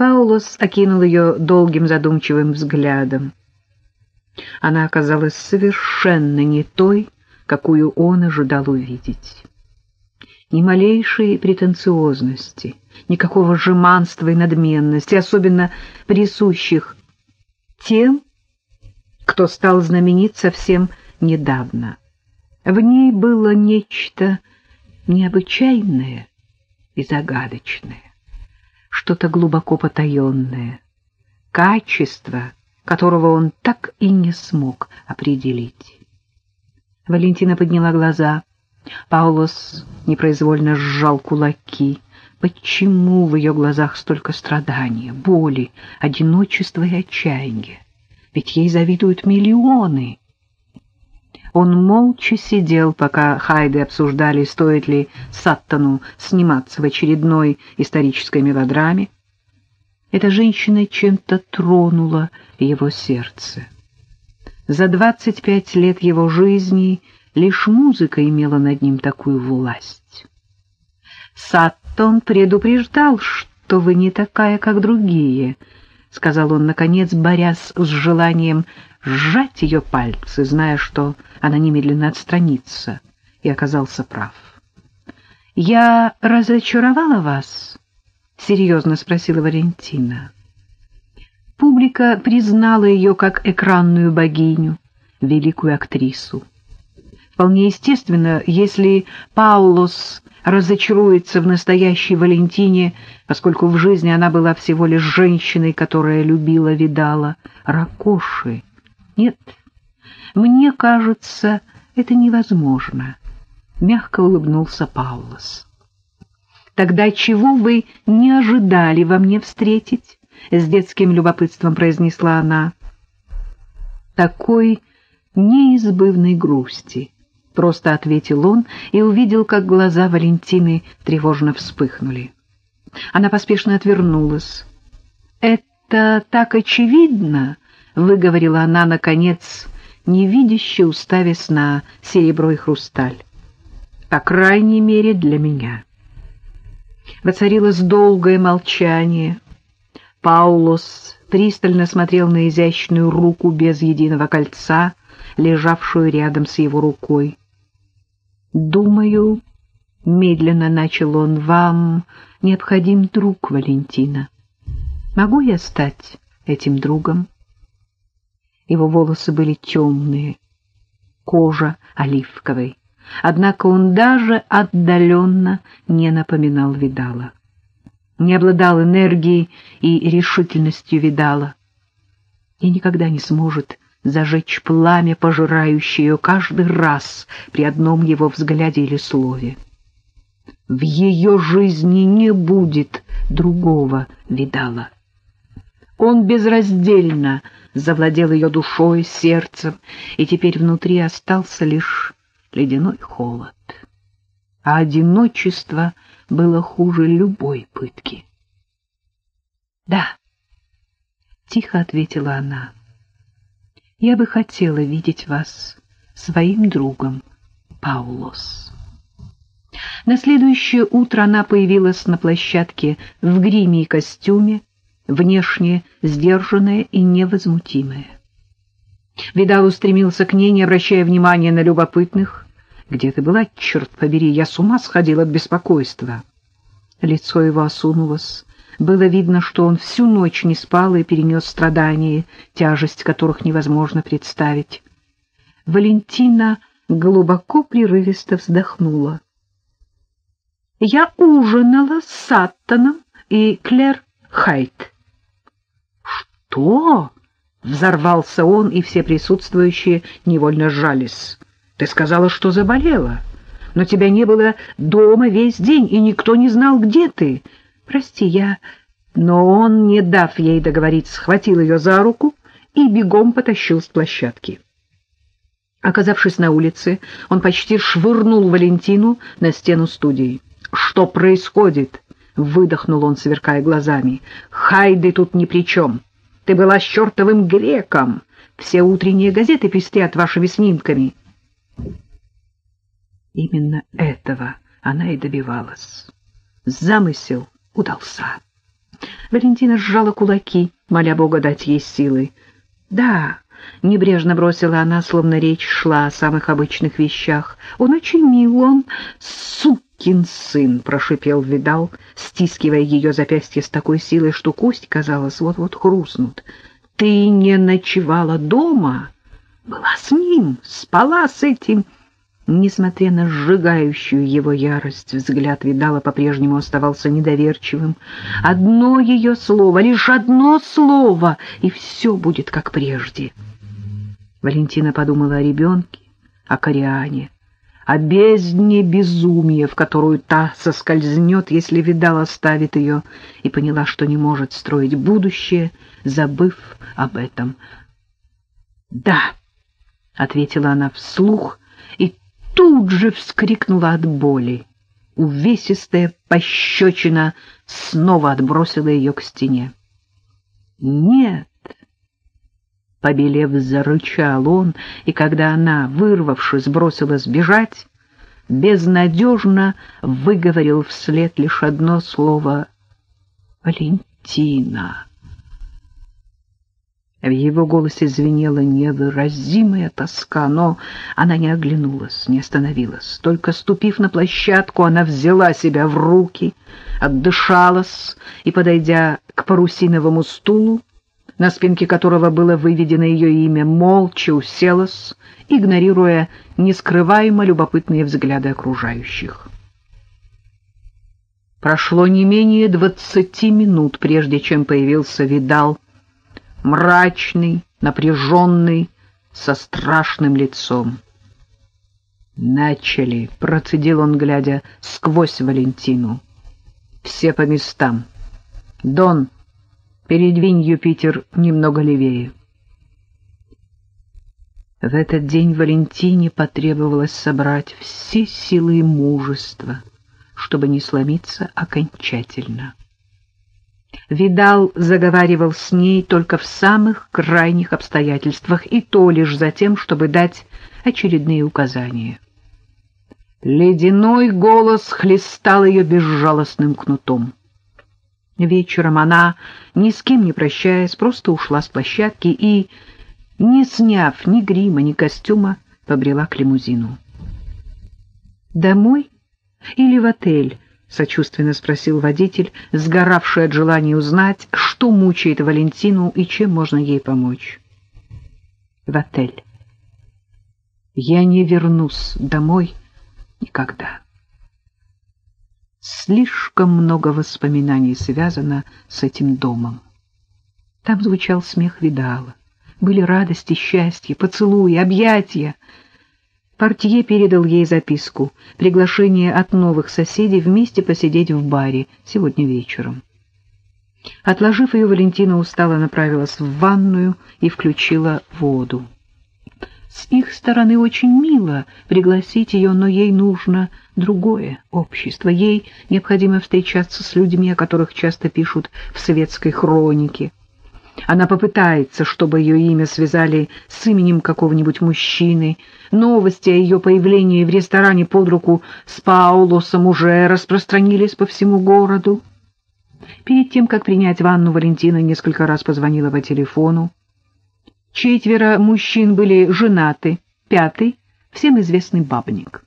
Паулос окинул ее долгим задумчивым взглядом. Она оказалась совершенно не той, какую он ожидал увидеть. Ни малейшей претенциозности, никакого жеманства и надменности, особенно присущих тем, кто стал знаменит совсем недавно. В ней было нечто необычайное и загадочное, что-то глубоко потаенное, качество, которого он так и не смог определить. Валентина подняла глаза. Паулос непроизвольно сжал кулаки. Почему в ее глазах столько страдания, боли, одиночества и отчаяния? Ведь ей завидуют миллионы. Он молча сидел, пока Хайды обсуждали, стоит ли Саттону сниматься в очередной исторической мелодраме. Эта женщина чем-то тронула его сердце. За двадцать пять лет его жизни лишь музыка имела над ним такую власть. Саттон предупреждал, что вы не такая, как другие, — сказал он, наконец, борясь с желанием сжать ее пальцы, зная, что она немедленно отстранится, и оказался прав. — Я разочаровала вас? — серьезно спросила Валентина. Публика признала ее как экранную богиню, великую актрису. Вполне естественно, если Паулос разочаруется в настоящей Валентине, поскольку в жизни она была всего лишь женщиной, которая любила, видала, ракоши. Нет, мне кажется, это невозможно, — мягко улыбнулся Паулос. Тогда чего вы не ожидали во мне встретить? — с детским любопытством произнесла она. Такой неизбывной грусти, — просто ответил он и увидел, как глаза Валентины тревожно вспыхнули. Она поспешно отвернулась. «Это так очевидно!» — выговорила она, наконец, невидяще уставясь на серебро и хрусталь. «По крайней мере, для меня». Воцарилось долгое молчание. Паулос пристально смотрел на изящную руку без единого кольца, лежавшую рядом с его рукой. «Думаю, — медленно начал он, — вам необходим друг, Валентина. Могу я стать этим другом?» Его волосы были темные, кожа оливковой, однако он даже отдаленно не напоминал Видала. Не обладал энергией и решительностью Видала и никогда не сможет зажечь пламя, пожирающее ее каждый раз при одном его взгляде или слове. В ее жизни не будет другого видала. Он безраздельно завладел ее душой, сердцем, и теперь внутри остался лишь ледяной холод. А одиночество было хуже любой пытки. — Да, — тихо ответила она, — я бы хотела видеть вас своим другом, Паулос. На следующее утро она появилась на площадке в гриме и костюме, внешне сдержанная и невозмутимая. Видал устремился к ней, не обращая внимания на любопытных. «Где ты была, черт побери? Я с ума сходила от беспокойства». Лицо его осунулось, было видно, что он всю ночь не спал и перенес страдания, тяжесть которых невозможно представить. Валентина глубоко прерывисто вздохнула. «Я ужинала с Саттоном и Клэр Хайт». «Что?» — взорвался он, и все присутствующие невольно сжались. «Ты сказала, что заболела, но тебя не было дома весь день, и никто не знал, где ты». «Прости, я...» Но он, не дав ей договорить, схватил ее за руку и бегом потащил с площадки. Оказавшись на улице, он почти швырнул Валентину на стену студии. «Что происходит?» — выдохнул он, сверкая глазами. «Хайды тут ни при чем. Ты была с чертовым греком. Все утренние газеты пестрят вашими снимками». Именно этого она и добивалась. Замысел удался. Валентина сжала кулаки, моля Бога дать ей силы. «Да», — небрежно бросила она, словно речь шла о самых обычных вещах. «Он очень мил, он сукин сын», — прошипел Видал, стискивая ее запястье с такой силой, что кость, казалось, вот-вот хрустнут. «Ты не ночевала дома? Была с ним, спала с этим...» Несмотря на сжигающую его ярость, взгляд Видала по-прежнему оставался недоверчивым. Одно ее слово, лишь одно слово, и все будет как прежде. Валентина подумала о ребенке, о Кориане, о бездне безумия, в которую та соскользнет, если Видал оставит ее, и поняла, что не может строить будущее, забыв об этом. «Да», — ответила она вслух, и тут же вскрикнула от боли. Увесистая пощечина снова отбросила ее к стене. «Нет!» Побелев, зарычал он, и когда она, вырвавшись, бросилась бежать, безнадежно выговорил вслед лишь одно слово «Валентина». В его голосе звенела невыразимая тоска, но она не оглянулась, не остановилась. Только ступив на площадку, она взяла себя в руки, отдышалась и, подойдя к парусиновому стулу, на спинке которого было выведено ее имя, молча уселась, игнорируя нескрываемо любопытные взгляды окружающих. Прошло не менее двадцати минут, прежде чем появился Видал, мрачный, напряженный, со страшным лицом. «Начали», — процедил он, глядя сквозь Валентину. «Все по местам. Дон, передвинь Юпитер немного левее». В этот день Валентине потребовалось собрать все силы и мужество, чтобы не сломиться окончательно. Видал заговаривал с ней только в самых крайних обстоятельствах, и то лишь за тем, чтобы дать очередные указания. Ледяной голос хлестал ее безжалостным кнутом. Вечером она, ни с кем не прощаясь, просто ушла с площадки и, не сняв ни грима, ни костюма, побрела к лимузину. «Домой или в отель?» — сочувственно спросил водитель, сгоравший от желания узнать, что мучает Валентину и чем можно ей помочь. «В отель. Я не вернусь домой никогда». Слишком много воспоминаний связано с этим домом. Там звучал смех Видала. Были радости, счастье, поцелуи, объятия — Портье передал ей записку, приглашение от новых соседей вместе посидеть в баре сегодня вечером. Отложив ее, Валентина устало направилась в ванную и включила воду. С их стороны очень мило пригласить ее, но ей нужно другое общество. Ей необходимо встречаться с людьми, о которых часто пишут в светской хронике. Она попытается, чтобы ее имя связали с именем какого-нибудь мужчины. Новости о ее появлении в ресторане под руку с Паулосом уже распространились по всему городу. Перед тем, как принять ванну, Валентина несколько раз позвонила по телефону. Четверо мужчин были женаты, пятый — всем известный бабник.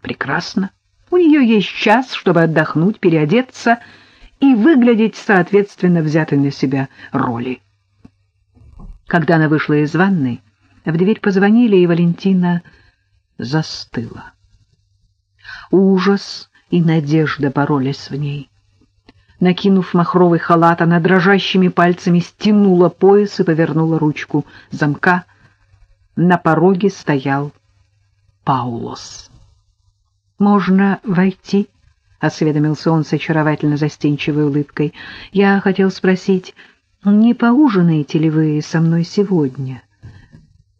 Прекрасно. У нее есть час, чтобы отдохнуть, переодеться и выглядеть соответственно взятой на себя роли. Когда она вышла из ванной, в дверь позвонили, и Валентина застыла. Ужас и надежда боролись в ней. Накинув махровый халат, она дрожащими пальцами стянула пояс и повернула ручку замка. На пороге стоял Паулос. «Можно войти?» — осведомился он с очаровательно застенчивой улыбкой. «Я хотел спросить...» Не поужинаете ли вы со мной сегодня?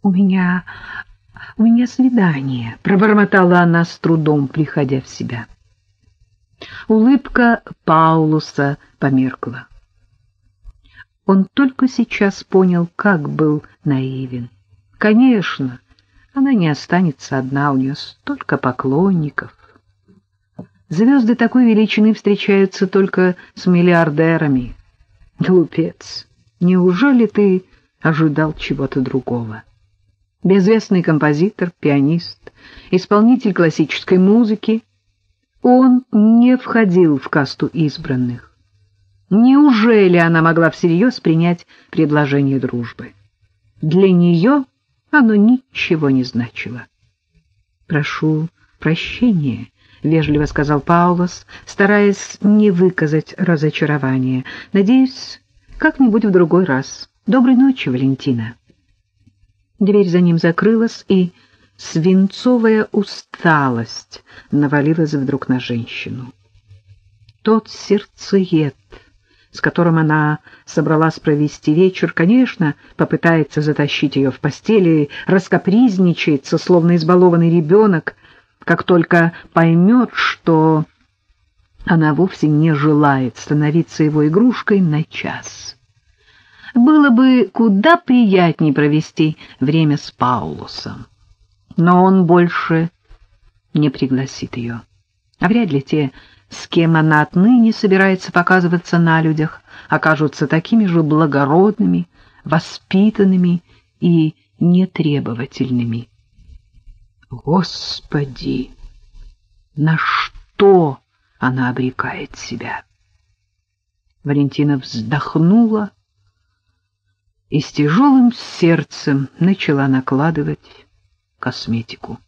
У меня... у меня свидание, — пробормотала она с трудом, приходя в себя. Улыбка Паулуса померкла. Он только сейчас понял, как был наивен. Конечно, она не останется одна, у нее столько поклонников. Звезды такой величины встречаются только с миллиардерами. Глупец, неужели ты ожидал чего-то другого? Безвестный композитор, пианист, исполнитель классической музыки, он не входил в касту избранных. Неужели она могла всерьез принять предложение дружбы? Для нее оно ничего не значило. «Прошу прощения», — вежливо сказал Паулос, стараясь не выказать разочарования. «Надеюсь, как-нибудь в другой раз. Доброй ночи, Валентина». Дверь за ним закрылась, и свинцовая усталость навалилась вдруг на женщину. Тот сердцеед, с которым она собралась провести вечер, конечно, попытается затащить ее в постели, раскопризничается, словно избалованный ребенок, как только поймет, что она вовсе не желает становиться его игрушкой на час. Было бы куда приятнее провести время с Паулусом но он больше не пригласит ее. А вряд ли те, с кем она отныне собирается показываться на людях, окажутся такими же благородными, воспитанными и нетребовательными. Господи, на что она обрекает себя? Валентина вздохнула и с тяжелым сердцем начала накладывать косметику.